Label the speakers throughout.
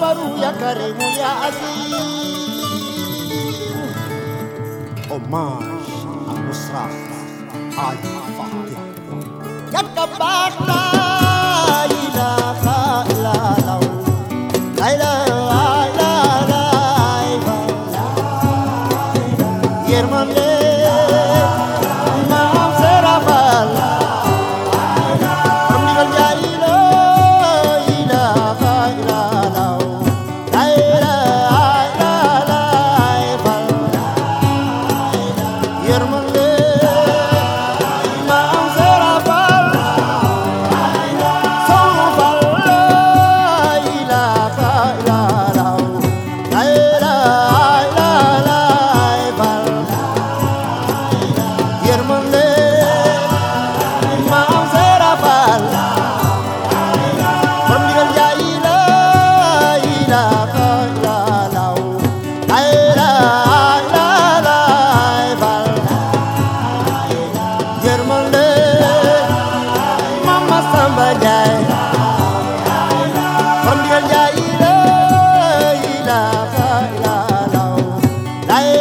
Speaker 1: برو يا كريم يا عزيز. أماش المصرف على فاطمة يا كباختار cualquier manera.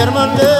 Speaker 1: mi hermandad.